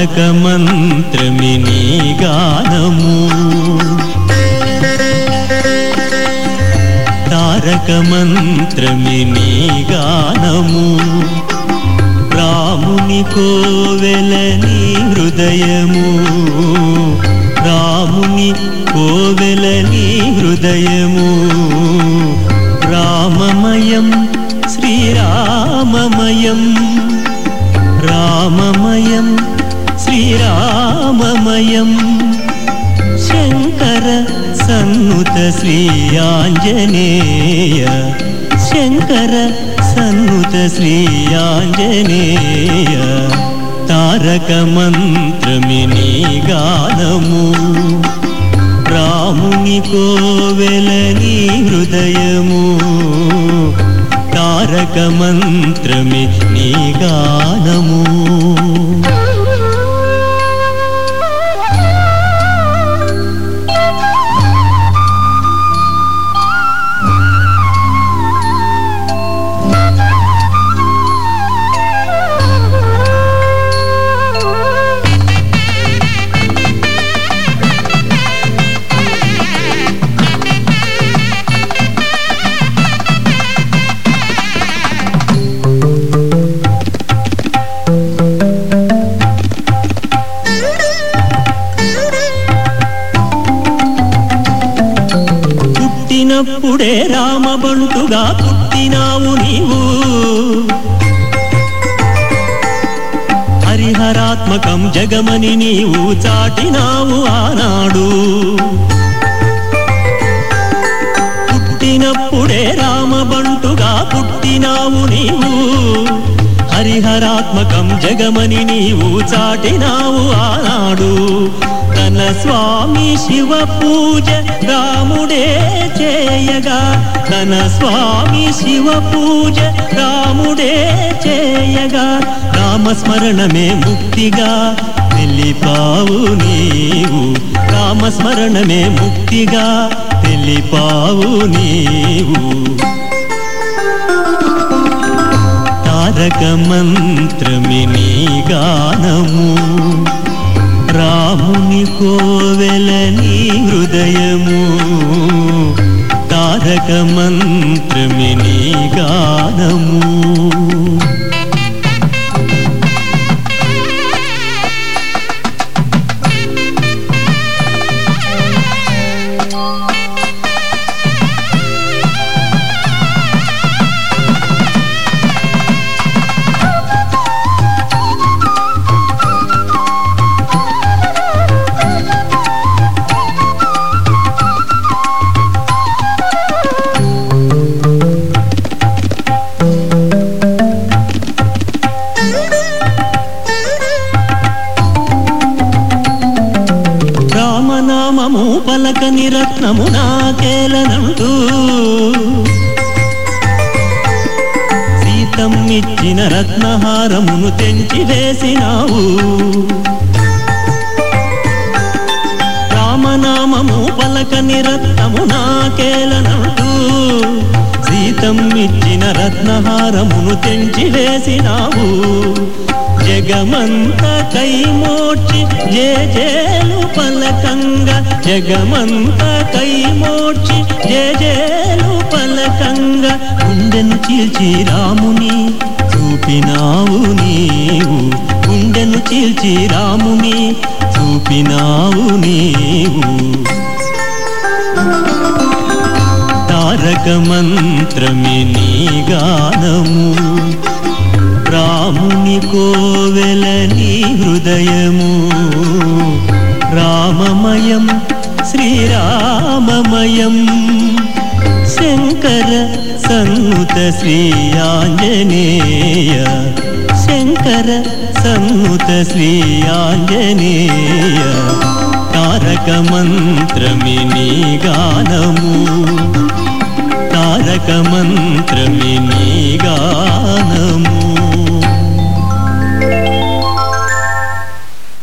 తారక మంత్రమిని గానము. తారక మంత్రమిని గానము. రాముని కోవెలని హృదయము. రాముని కోవెలని హృదయము. రామమయం శ్రీరామమయం. రామమయం శ్రీరామమయం. శంకర సన్నుత శ్రీ ఆంజనేయ శంకర సన్నుత శ్రీ ఆంజనేయ తారక మంత్రమిని గానము. రాముని కోవెలని హృదయము. తారక మంత్రమి నీ గానము. పుట్టినప్పుడే రామబంటుగా పుట్టినావు నీవు. హరిహరాత్మకం జగమని నీవు చాటినావు ఆనాడు. పుట్టినప్పుడే రామబంటుగా పుట్టినావు నీవు. హరిహరాత్మకం జగమని నీవు చాటినావు ఆనాడు. తన స్వామి శివ పూజ రాముడే చేయగా తన స్వామి శివ పూజ రాముడే చేయగా రామస్మరణమే ముక్తిగా తెలిపావు నీవు రామస్మరణమే ముక్తిగా తెలిపావు నీవు. తారక మంత్రమిని గానము. రాముని కోవెలని హృదయము తారక మంత్రమిని రామనామము పలకని రత్నము నాకేలనంటూ సీతమ్మిచ్చిన రత్నహారమును తెంచి వేసినావు. రామనామము పలకని రత్నము నాకేలనంటూ సీతమ్మిచ్చిన రత్నహారమును తెంచి వేసినావు. జగమంత కై మోక్షి జే జే పలకంగా జగమంత కైమోర్చి జేజేలు పలకంగా. గుండెను చీల్చి రాముని చూపినావు నీవు. గుండెను చీల్చి రాముని చూపినావు నీవు. తారక మంత్రమే నీ గానము. రాముని కోవెల నీ హృదయము. राममयं श्रीराममयं। शङ्कर सङ्तश्रीयाञ्जनीया शङ्कर सूतश्रीयाञ्जनीया तारकमन्त्रमिनिगानं तारकमन्त्रमिनिगानम्